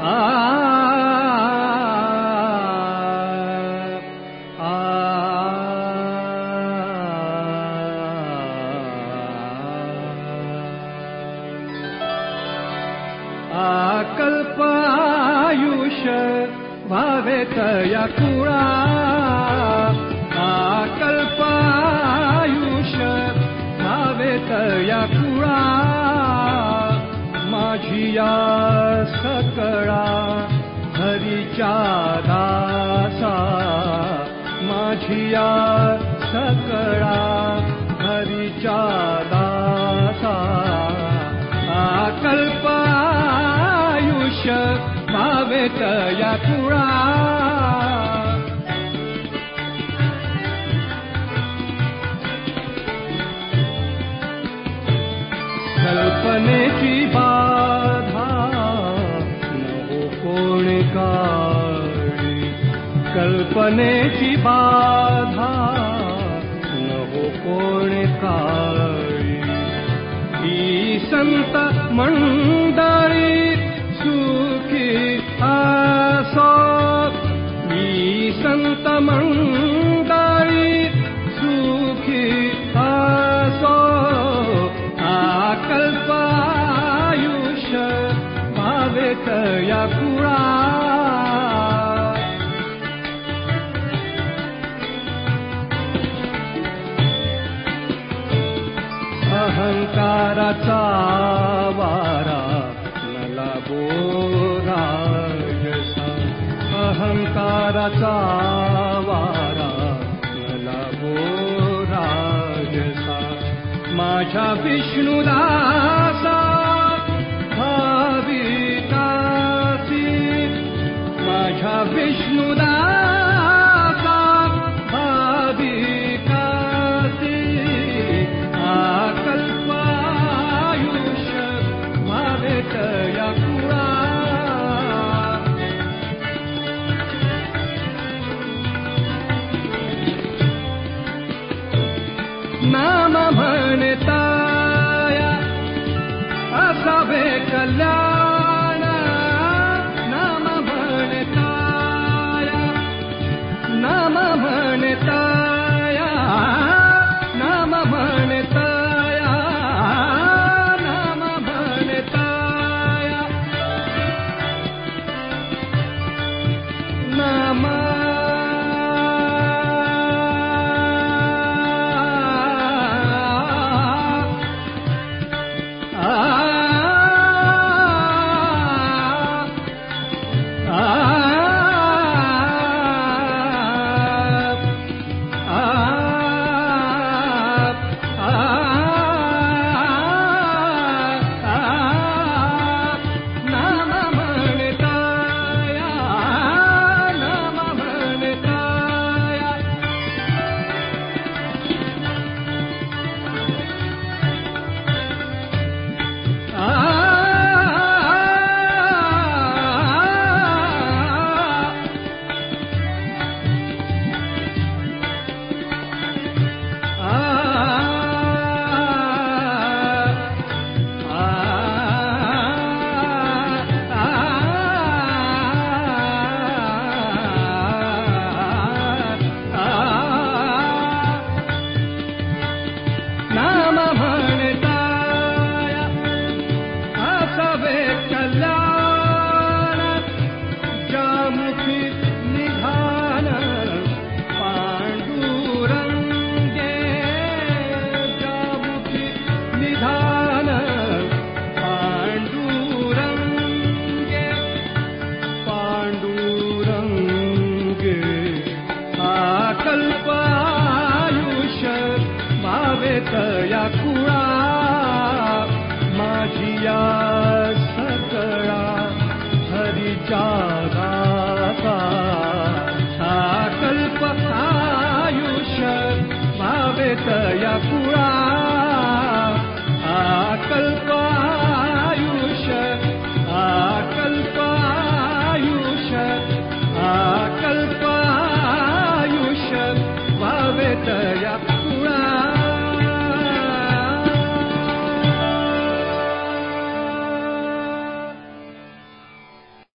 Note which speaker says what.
Speaker 1: आ कल्पयुष भवे तयापुरा कल्प आयुष माझिया सकळा हरिच्या दासा माझिया सकळा हरिच्या दासा आकल्पायुष भावेतया कल्पनेची बाधा नो कोण काळी ही संत मंडळी सुखी असो ही संत मंडळी सुखी असो आकल्पायुष भावेत या कुळा अहंकाराचा वारा मला बोरायसा माझ्या विष्णुदासा नाम भनेता। निधान पांडुरंगे पांडुरंगे आकल्पायुष भावेत या